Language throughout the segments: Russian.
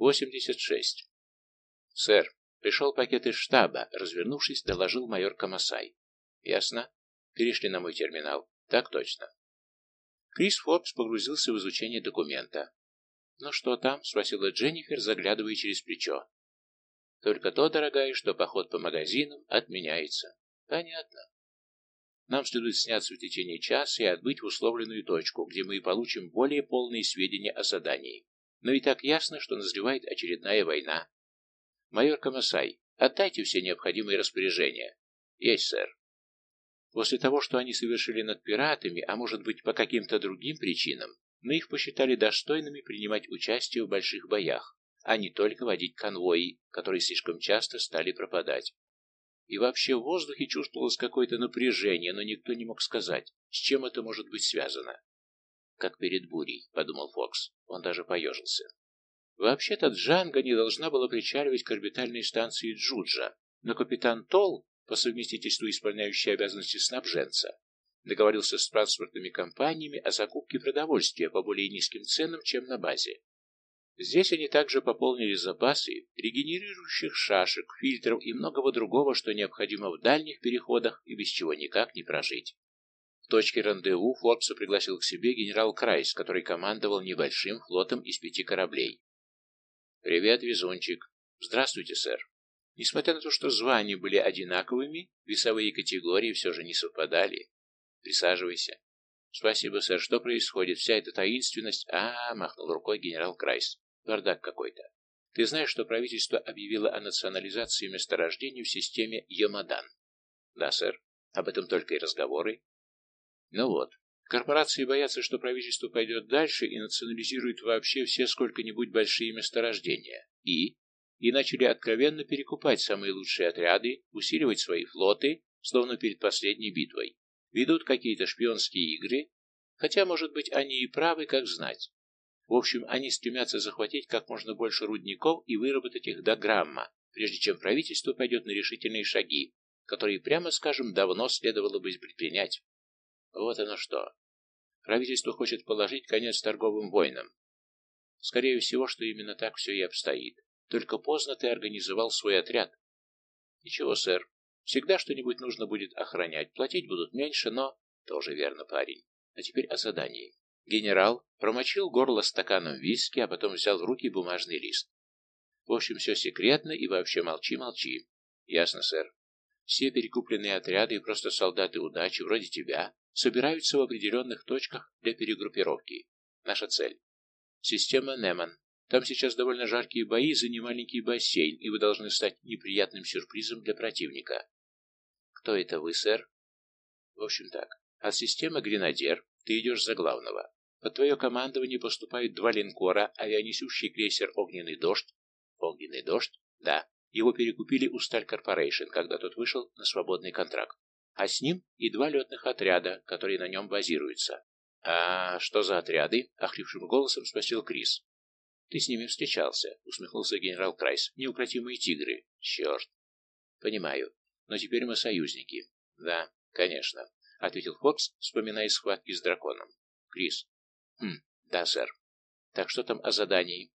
86. Сэр, пришел пакет из штаба, развернувшись, доложил майор Камасай. Ясно. Перешли на мой терминал. Так точно. Крис Форбс погрузился в изучение документа. «Ну что там?» — спросила Дженнифер, заглядывая через плечо. «Только то, дорогая, что поход по магазинам отменяется». «Понятно. Нам следует сняться в течение часа и отбыть в условленную точку, где мы и получим более полные сведения о задании. Но и так ясно, что назревает очередная война. Майор Камасай, отдайте все необходимые распоряжения. Есть, сэр. После того, что они совершили над пиратами, а может быть по каким-то другим причинам, мы их посчитали достойными принимать участие в больших боях, а не только водить конвои, которые слишком часто стали пропадать. И вообще в воздухе чувствовалось какое-то напряжение, но никто не мог сказать, с чем это может быть связано. «Как перед бурей», — подумал Фокс. Он даже поежился. Вообще-то Джанга не должна была причаливать к орбитальной станции Джуджа, но капитан Толл по совместительству исполняющий обязанности снабженца, договорился с транспортными компаниями о закупке продовольствия по более низким ценам, чем на базе. Здесь они также пополнили запасы регенерирующих шашек, фильтров и многого другого, что необходимо в дальних переходах и без чего никак не прожить. Точке рандеву Форбса пригласил к себе генерал Крайс, который командовал небольшим флотом из пяти кораблей. «Привет, везунчик!» «Здравствуйте, сэр!» Несмотря на то, что звания были одинаковыми, весовые категории все же не совпадали. Присаживайся. Спасибо, сэр. Что происходит? Вся эта таинственность... А, махнул рукой генерал Крайс. Бардак какой-то. Ты знаешь, что правительство объявило о национализации месторождений в системе Ямадан? Да, сэр. Об этом только и разговоры. Ну вот. Корпорации боятся, что правительство пойдет дальше и национализирует вообще все сколько-нибудь большие месторождения. И и начали откровенно перекупать самые лучшие отряды, усиливать свои флоты, словно перед последней битвой. Ведут какие-то шпионские игры, хотя, может быть, они и правы, как знать. В общем, они стремятся захватить как можно больше рудников и выработать их до грамма, прежде чем правительство пойдет на решительные шаги, которые, прямо скажем, давно следовало бы предпринять. Вот оно что. Правительство хочет положить конец торговым войнам. Скорее всего, что именно так все и обстоит. Только поздно ты организовал свой отряд. Ничего, сэр. Всегда что-нибудь нужно будет охранять. Платить будут меньше, но... Тоже верно, парень. А теперь о задании. Генерал промочил горло стаканом виски, а потом взял в руки бумажный лист. В общем, все секретно и вообще молчи-молчи. Ясно, сэр. Все перекупленные отряды и просто солдаты удачи, вроде тебя, собираются в определенных точках для перегруппировки. Наша цель. Система Неман. Там сейчас довольно жаркие бои за немаленький бассейн, и вы должны стать неприятным сюрпризом для противника. Кто это вы, сэр? В общем так, от системы «Гренадер» ты идешь за главного. Под твое командование поступают два линкора, авианесущий крейсер «Огненный дождь». «Огненный дождь»? Да. Его перекупили у Сталь Корпорейшн, когда тот вышел на свободный контракт. А с ним и два летных отряда, которые на нем базируются. «А что за отряды?» — охрипшим голосом спросил Крис. «Ты с ними встречался», — усмехнулся генерал Крайс. «Неукротимые тигры. Черт». «Понимаю. Но теперь мы союзники». «Да, конечно», — ответил Фокс, вспоминая схватки с драконом. «Крис». «Хм, да, сэр. Так что там о задании?»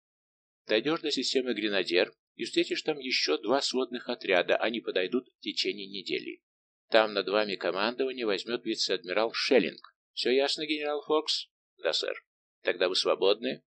«Дойдешь до системы «Гренадер» и встретишь там еще два сводных отряда. Они подойдут в течение недели. Там над вами командование возьмет вице-адмирал Шеллинг. Все ясно, генерал Фокс?» «Да, сэр. Тогда вы свободны?»